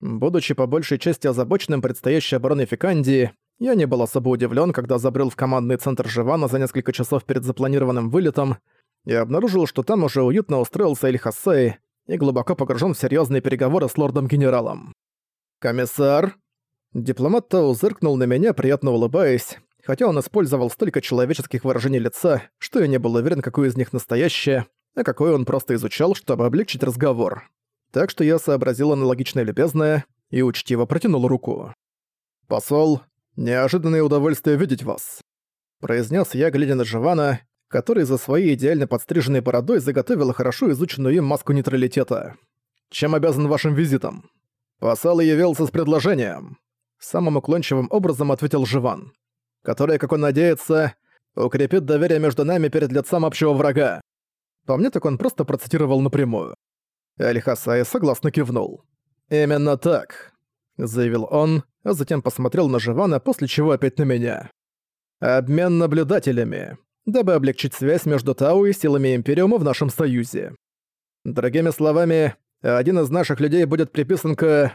Будучи по большей части озабоченным предстоящей обороной Фикандии, я не был особо удивлен, когда забрел в командный центр Живана за несколько часов перед запланированным вылетом и обнаружил, что там уже уютно устроился Эль Хассей и глубоко погружен в серьезные переговоры с лордом-генералом. «Комиссар?» Дипломат Тау зыркнул на меня, приятно улыбаясь, хотя он использовал столько человеческих выражений лица, что я не был уверен, какое из них настоящее, а какое он просто изучал, чтобы облегчить разговор. Так что я сообразил аналогичное любезное и учтиво протянул руку. «Посол, неожиданное удовольствие видеть вас», — произнес я, глядя на Живана, который за своей идеально подстриженной бородой заготовил хорошо изученную им маску нейтралитета. «Чем обязан вашим визитом?» «Посол явился с предложением», — самым уклончивым образом ответил Живан которая, как он надеется, укрепит доверие между нами перед лицом общего врага. По мне, так он просто процитировал напрямую. Аль-Хасай согласно кивнул. «Именно так», — заявил он, а затем посмотрел на Живана, после чего опять на меня. «Обмен наблюдателями, дабы облегчить связь между Тау и силами Империума в нашем союзе. Другими словами, один из наших людей будет приписан к...»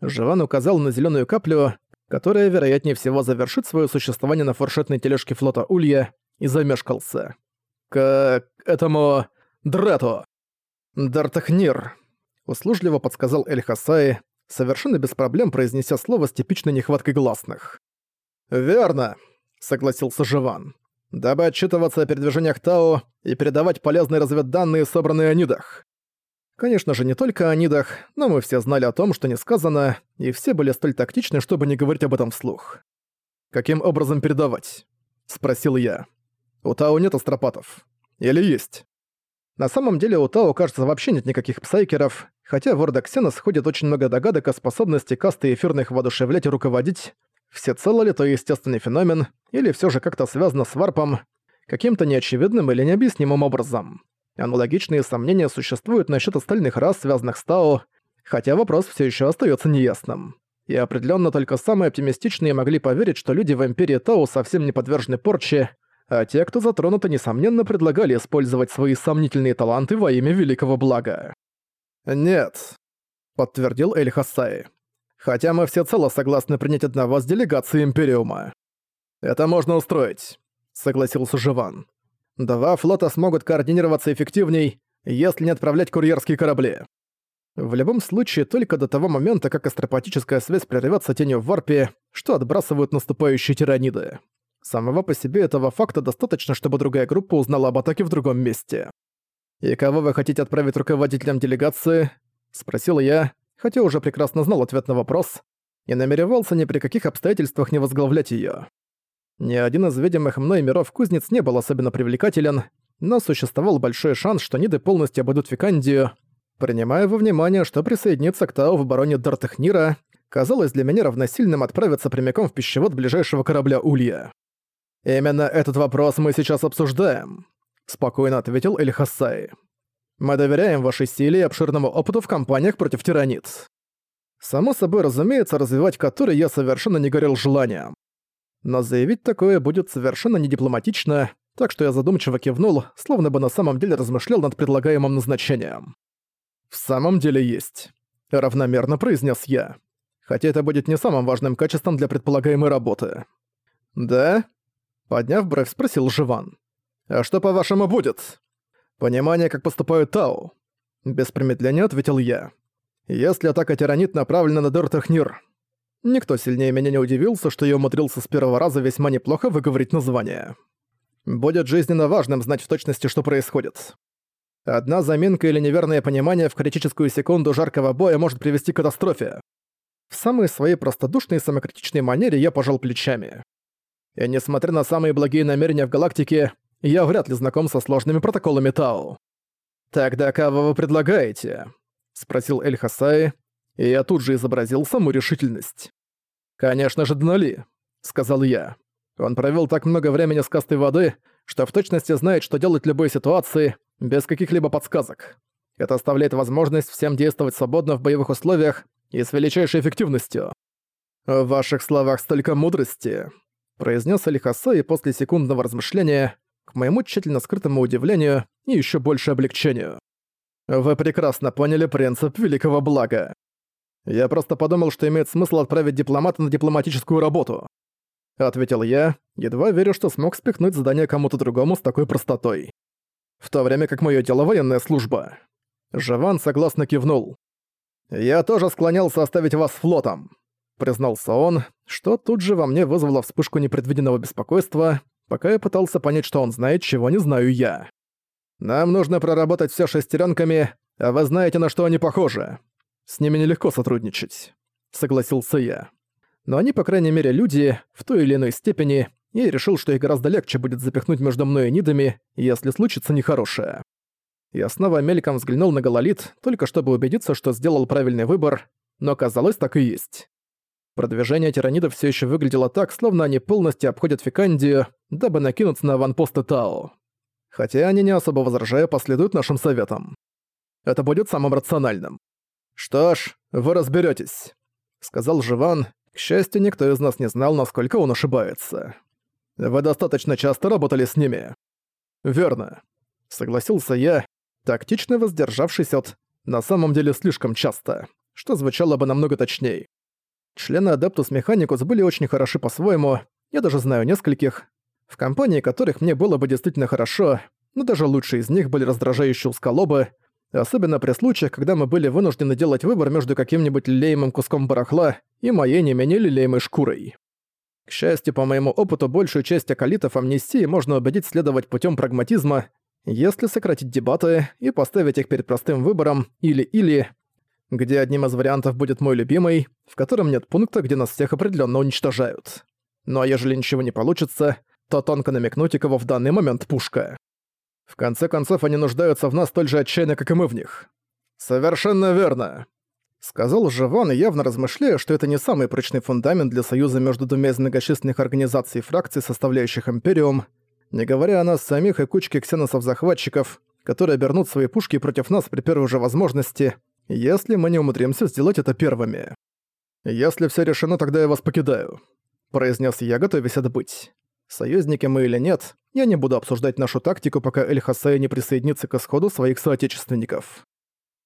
Живан указал на зеленую каплю, которая, вероятнее всего, завершит свое существование на фуршетной тележке флота Улья, и замешкался. «К этому... Драту!» «Дартахнир», — услужливо подсказал Эль Хасаи, совершенно без проблем произнеся слово с типичной нехваткой гласных. «Верно», — согласился Живан. «Дабы отчитываться о передвижениях Тао и передавать полезные разведданные, собранные о Нидах. Конечно же, не только о Нидах, но мы все знали о том, что не сказано, и все были столь тактичны, чтобы не говорить об этом вслух. «Каким образом передавать?» — спросил я. «У Тао нет астропатов. Или есть?» На самом деле у Тао, кажется, вообще нет никаких псайкеров, хотя в Ордоксена сходит очень много догадок о способности касты эфирных воодушевлять и руководить. Всецело ли то естественный феномен, или все же как-то связано с варпом, каким-то неочевидным или необъяснимым образом. Аналогичные сомнения существуют насчет остальных рас, связанных с Тао, хотя вопрос все еще остается неясным. И определенно только самые оптимистичные могли поверить, что люди в Империи Тао совсем не подвержены порче, а те, кто затронуты, несомненно предлагали использовать свои сомнительные таланты во имя великого блага. «Нет», — подтвердил Эль Хасай. «Хотя мы всецело согласны принять одного с делегации Империума». «Это можно устроить», — согласился Живан. Два флота смогут координироваться эффективней, если не отправлять курьерские корабли. В любом случае, только до того момента, как астропатическая связь прервётся тенью в варпе, что отбрасывают наступающие тираниды. Самого по себе этого факта достаточно, чтобы другая группа узнала об атаке в другом месте. «И кого вы хотите отправить руководителем делегации?» — спросил я, хотя уже прекрасно знал ответ на вопрос, и намеревался ни при каких обстоятельствах не возглавлять её. Ни один из видимых мной миров кузнец не был особенно привлекателен, но существовал большой шанс, что Ниды полностью обойдут Фикандию. Принимая во внимание, что присоединиться к Тау в обороне Дартахнира, казалось для меня равносильным отправиться прямиком в пищевод ближайшего корабля Улья. «Именно этот вопрос мы сейчас обсуждаем», — спокойно ответил Эль Хассай. «Мы доверяем вашей силе и обширному опыту в компаниях против тиранит. Само собой разумеется, развивать который я совершенно не горел желанием но заявить такое будет совершенно недипломатично, так что я задумчиво кивнул, словно бы на самом деле размышлял над предлагаемым назначением. «В самом деле есть», — равномерно произнес я. «Хотя это будет не самым важным качеством для предполагаемой работы». «Да?» — подняв бровь, спросил Живан. «А что, по-вашему, будет?» «Понимание, как поступают Тау», — без промедления ответил я. «Если атака тиранит направлена на Дортахнир, Никто сильнее меня не удивился, что я умудрился с первого раза весьма неплохо выговорить название. Будет жизненно важным знать в точности, что происходит. Одна заминка или неверное понимание в критическую секунду жаркого боя может привести к катастрофе. В самой своей простодушной и самокритичной манере я пожал плечами. И несмотря на самые благие намерения в галактике, я вряд ли знаком со сложными протоколами Тау. «Тогда кого вы предлагаете?» — спросил Эль Хасай, и я тут же изобразил саму решительность. «Конечно же, Днали», — сказал я. Он провел так много времени с кастой воды, что в точности знает, что делать в любой ситуации, без каких-либо подсказок. Это оставляет возможность всем действовать свободно в боевых условиях и с величайшей эффективностью. «В ваших словах столько мудрости», — произнес Алихаса и после секундного размышления, к моему тщательно скрытому удивлению и еще больше облегчению. «Вы прекрасно поняли принцип великого блага. Я просто подумал, что имеет смысл отправить дипломата на дипломатическую работу. Ответил я, едва верю, что смог спихнуть задание кому-то другому с такой простотой. В то время как моё дело военная служба. Жаван согласно кивнул. «Я тоже склонялся оставить вас флотом», — признался он, что тут же во мне вызвало вспышку непредвиденного беспокойства, пока я пытался понять, что он знает, чего не знаю я. «Нам нужно проработать всё шестеренками, а вы знаете, на что они похожи. С ними нелегко сотрудничать», — согласился я. Но они, по крайней мере, люди, в той или иной степени, и решил, что их гораздо легче будет запихнуть между мной и Нидами, если случится нехорошее. Я снова мельком взглянул на Гололит, только чтобы убедиться, что сделал правильный выбор, но казалось, так и есть. Продвижение тиранидов все еще выглядело так, словно они полностью обходят Фикандию, дабы накинуться на аванпосты Тао. Хотя они не особо возражая последуют нашим советам. Это будет самым рациональным. «Что ж, вы разберетесь, сказал Живан. К счастью, никто из нас не знал, насколько он ошибается. Вы достаточно часто работали с ними. Верно. Согласился я, тактично воздержавшись от «на самом деле слишком часто», что звучало бы намного точнее. Члены Adeptus Mechanicus были очень хороши по-своему, я даже знаю нескольких, в компании которых мне было бы действительно хорошо, но даже лучшие из них были раздражающие усколобы, особенно при случаях, когда мы были вынуждены делать выбор между каким-нибудь лелеемым куском барахла и моей не менее лелеемой шкурой. К счастью, по моему опыту, большую часть акалитов амнистии можно убедить следовать путем прагматизма если сократить дебаты и поставить их перед простым выбором «или-или», где одним из вариантов будет мой любимый, в котором нет пункта, где нас всех определенно уничтожают. Ну а ежели ничего не получится, то тонко намекнуть, и кого в данный момент пушка. В конце концов, они нуждаются в нас столь же отчаянно, как и мы в них. «Совершенно верно», — сказал Живан, явно размышляя, что это не самый прочный фундамент для союза между двумя из многочисленных организаций и фракций, составляющих Империум, не говоря о нас самих и кучке ксеносов-захватчиков, которые обернут свои пушки против нас при первой же возможности, если мы не умудримся сделать это первыми. «Если все решено, тогда я вас покидаю», — произнес я, готовясь отбыть. Союзники мы или нет, я не буду обсуждать нашу тактику, пока Эль Хасей не присоединится к исходу своих соотечественников.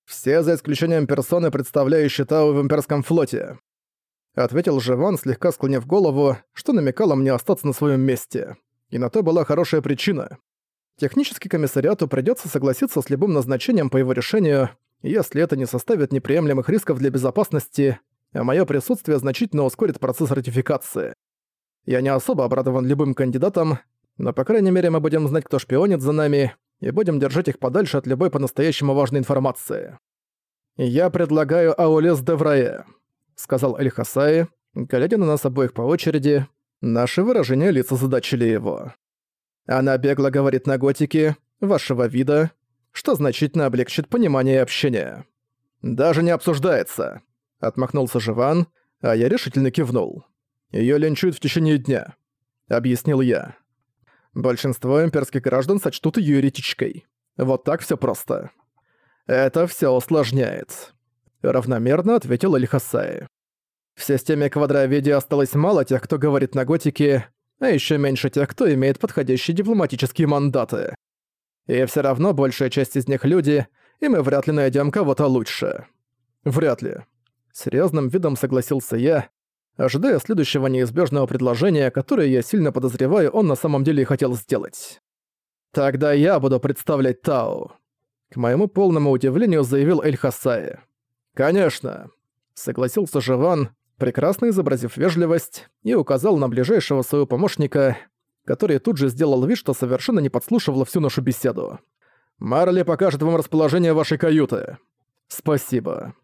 Все за исключением персоны, представляющей Тау в имперском флоте. Ответил Живан, слегка склонив голову, что намекало мне остаться на своем месте. И на то была хорошая причина. Технически комиссариату придётся согласиться с любым назначением по его решению, если это не составит неприемлемых рисков для безопасности, а моё присутствие значительно ускорит процесс ратификации. Я не особо обрадован любым кандидатам, но по крайней мере мы будем знать, кто шпионит за нами, и будем держать их подальше от любой по-настоящему важной информации. «Я предлагаю Аулес Деврае», — сказал Эль Хасаи, глядя на нас обоих по очереди, Наши выражения лица задачили его. Она бегло говорит на готике, вашего вида, что значительно облегчит понимание и общение. «Даже не обсуждается», — отмахнулся Живан, а я решительно кивнул. Её линчуют в течение дня», — объяснил я. Большинство имперских граждан сочтут её еретичкой. Вот так всё просто. «Это всё усложняет», — равномерно ответил Эльхасай. В системе квадроведи осталось мало тех, кто говорит на готике, а еще меньше тех, кто имеет подходящие дипломатические мандаты. И все равно большая часть из них люди, и мы вряд ли найдем кого-то лучше. Вряд ли. Серьезным видом согласился я, ожидая следующего неизбежного предложения, которое я сильно подозреваю, он на самом деле и хотел сделать. Тогда я буду представлять Тау. К моему полному удивлению заявил Эль Хасаи. «Конечно», — согласился Живан, прекрасно изобразив вежливость, и указал на ближайшего своего помощника, который тут же сделал вид, что совершенно не подслушивал всю нашу беседу. «Марли покажет вам расположение вашей каюты». «Спасибо».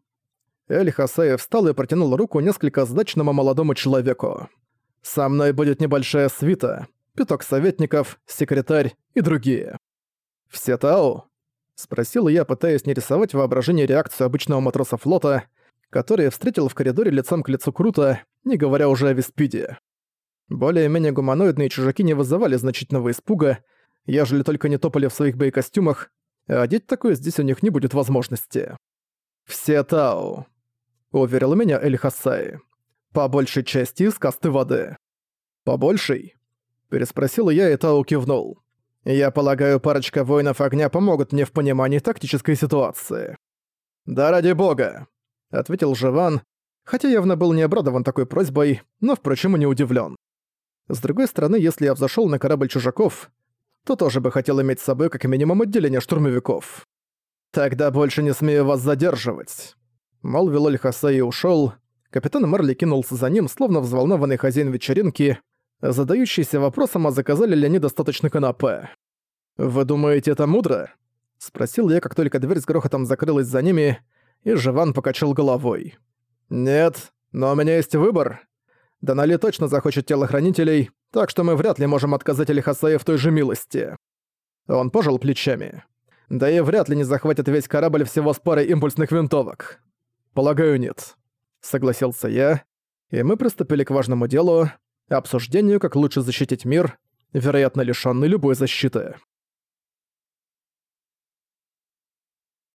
Эль Хасеев встал и протянул руку несколько сдачному молодому человеку. «Со мной будет небольшая свита, пяток советников, секретарь и другие». «Все Тау?» — спросил я, пытаясь не рисовать воображение реакцию обычного матроса флота, который встретил в коридоре лицом к лицу круто, не говоря уже о Виспиде. Более-менее гуманоидные чужаки не вызывали значительного испуга, ежели только не топали в своих боекостюмах, а одеть такое здесь у них не будет возможности. «Все Тау», — уверил меня Эль Хасай. «По большей части из касты воды». «По большей?» — переспросил я, и Тау кивнул. «Я полагаю, парочка воинов огня помогут мне в понимании тактической ситуации». «Да ради бога!» — ответил Живан, хотя явно был не обрадован такой просьбой, но, впрочем, и не удивлен. С другой стороны, если я взошел на корабль чужаков, то тоже бы хотел иметь с собой как минимум отделение штурмовиков. «Тогда больше не смею вас задерживать», — молвил Эль-Хасай и ушёл. Капитан Марли кинулся за ним, словно взволнованный хозяин вечеринки, задающийся вопросом, а заказали ли они достаточно канапе. «Вы думаете, это мудро?» — спросил я, как только дверь с грохотом закрылась за ними, и Живан покачал головой. «Нет, но у меня есть выбор. Донали точно захочет телохранителей, так что мы вряд ли можем отказать Элихасае в той же милости». Он пожал плечами. «Да и вряд ли не захватит весь корабль всего с парой импульсных винтовок». «Полагаю, нет», — согласился я, и мы приступили к важному делу — обсуждению, как лучше защитить мир, вероятно, лишённый любой защиты.